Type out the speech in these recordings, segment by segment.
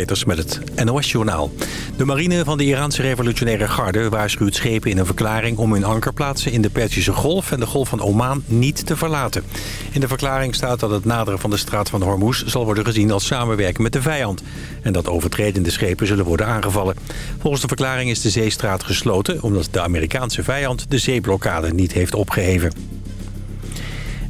Peters met het NOS-journaal. De marine van de Iraanse revolutionaire garde waarschuwt schepen in een verklaring... om hun ankerplaatsen in de Perzische Golf en de Golf van Oman niet te verlaten. In de verklaring staat dat het naderen van de straat van Hormuz... zal worden gezien als samenwerken met de vijand. En dat overtredende schepen zullen worden aangevallen. Volgens de verklaring is de zeestraat gesloten... omdat de Amerikaanse vijand de zeeblokkade niet heeft opgeheven.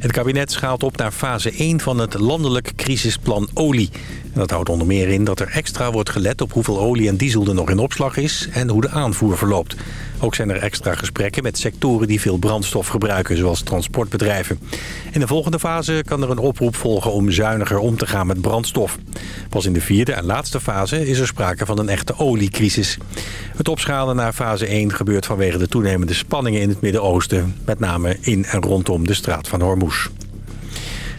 Het kabinet schaalt op naar fase 1 van het landelijk crisisplan olie. Dat houdt onder meer in dat er extra wordt gelet op hoeveel olie en diesel er nog in opslag is en hoe de aanvoer verloopt. Ook zijn er extra gesprekken met sectoren die veel brandstof gebruiken, zoals transportbedrijven. In de volgende fase kan er een oproep volgen om zuiniger om te gaan met brandstof. Pas in de vierde en laatste fase is er sprake van een echte oliecrisis. Het opschalen naar fase 1 gebeurt vanwege de toenemende spanningen in het Midden-Oosten, met name in en rondom de straat van Hormuz.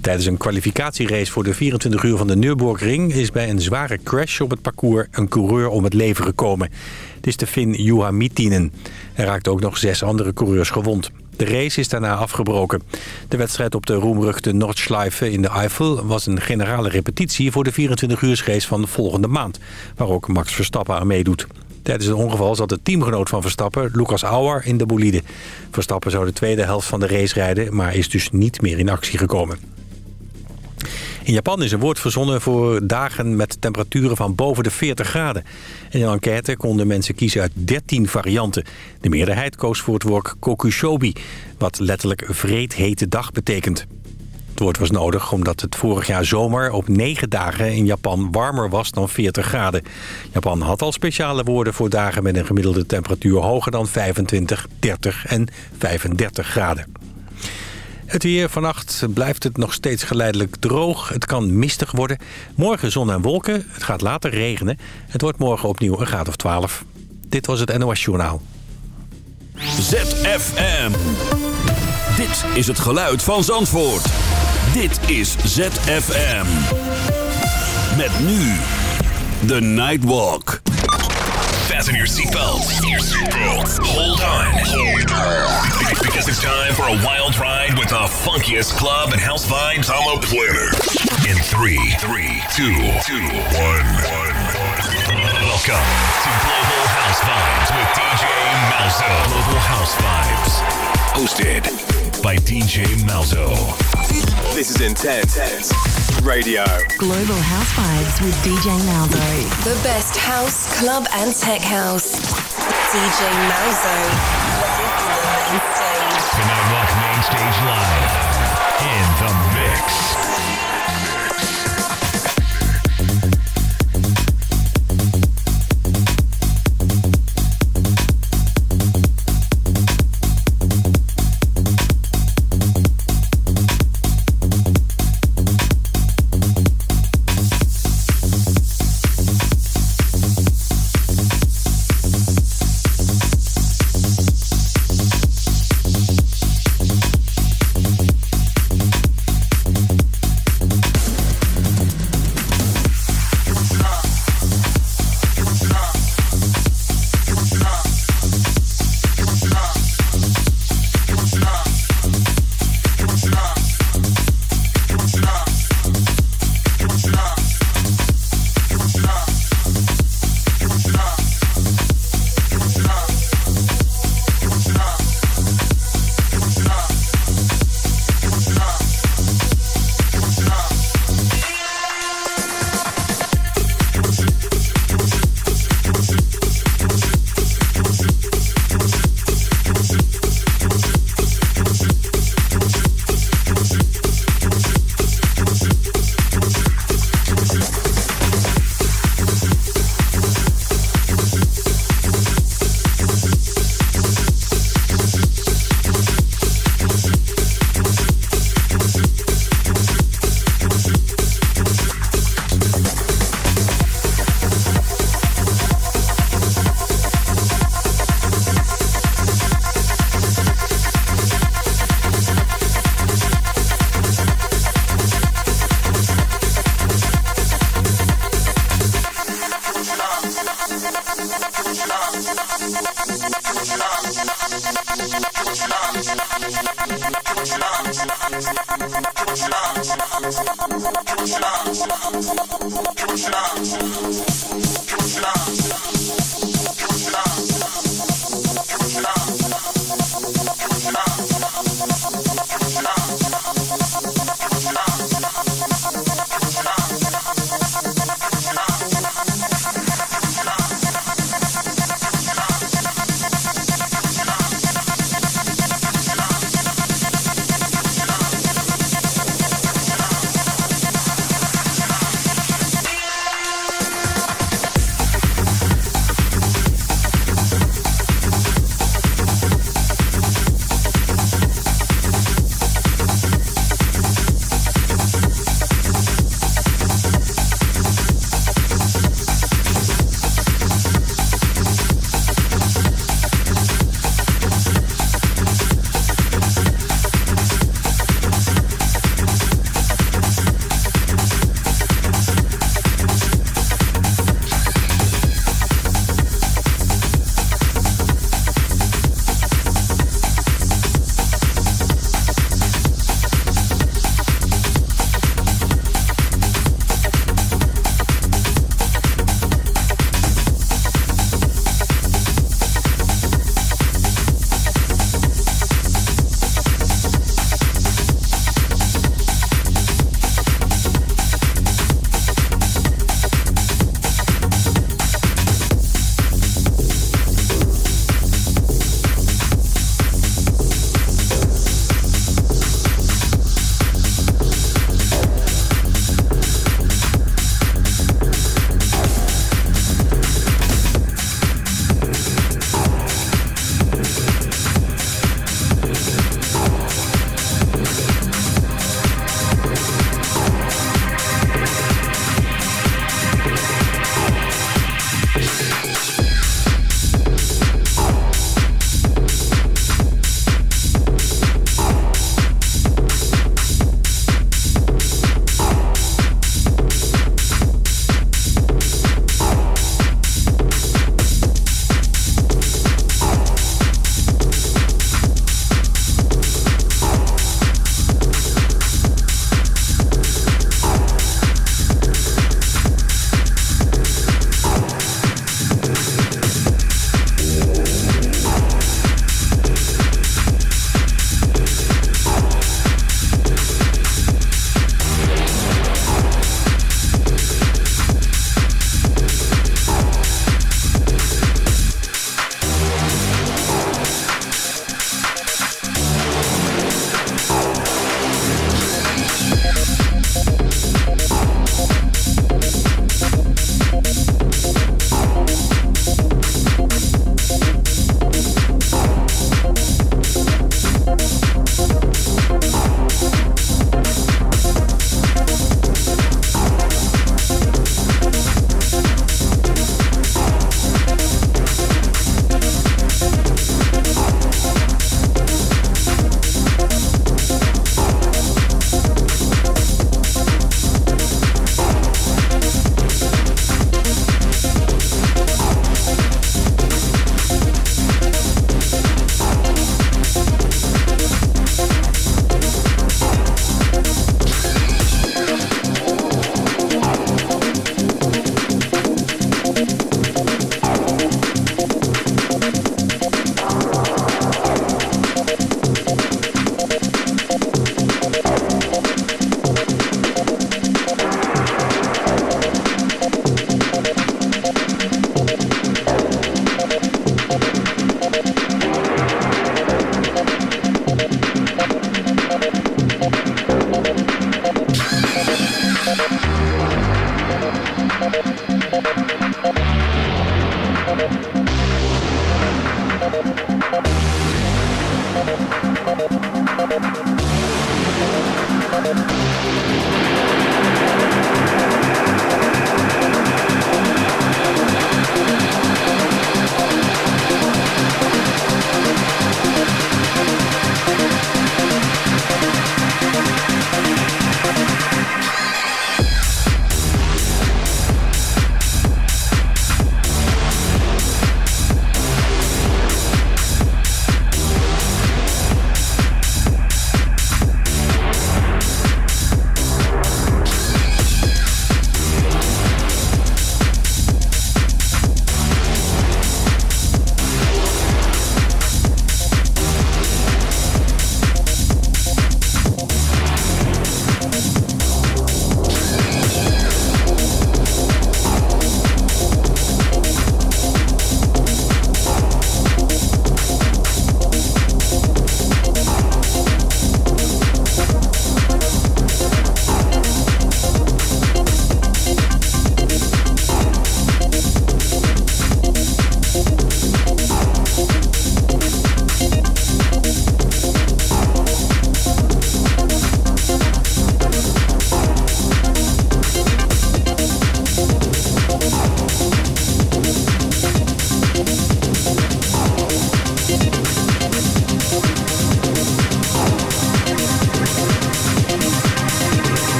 Tijdens een kwalificatierace voor de 24 uur van de Nürburgring... is bij een zware crash op het parcours een coureur om het leven gekomen. Het is de Fin Juha Mittinen. Er raakten ook nog zes andere coureurs gewond. De race is daarna afgebroken. De wedstrijd op de roemruchte Nordschleife in de Eifel... was een generale repetitie voor de 24 race van volgende maand... waar ook Max Verstappen aan meedoet. Tijdens het ongeval zat de teamgenoot van Verstappen, Lucas Auer, in de bolide. Verstappen zou de tweede helft van de race rijden... maar is dus niet meer in actie gekomen. In Japan is een woord verzonnen voor dagen met temperaturen van boven de 40 graden. In een enquête konden mensen kiezen uit 13 varianten. De meerderheid koos voor het woord kokushobi, wat letterlijk vreedhete dag betekent. Het woord was nodig omdat het vorig jaar zomer op 9 dagen in Japan warmer was dan 40 graden. Japan had al speciale woorden voor dagen met een gemiddelde temperatuur hoger dan 25, 30 en 35 graden. Het weer vannacht blijft het nog steeds geleidelijk droog. Het kan mistig worden. Morgen zon en wolken. Het gaat later regenen. Het wordt morgen opnieuw een graad of 12. Dit was het NOS Journaal. ZFM. Dit is het geluid van Zandvoort. Dit is ZFM. Met nu The Nightwalk. Fasten your seatbelts. Hold on. Because it's time for a wild ride with the funkiest club and house vibes on the planet. In three, three, two, two, one, one. Welcome to Global House Vibes with DJ Malzo. Global House Vibes. Hosted by DJ Malzo. This is Intense Radio. Global House Vibes with DJ Malzo. The best house, club, and tech house. DJ Malzo. Live in the main Stage Live. Thank you.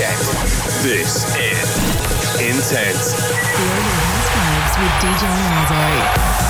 weekend. This is Intense. Feel your house vibes with DJ Malzo.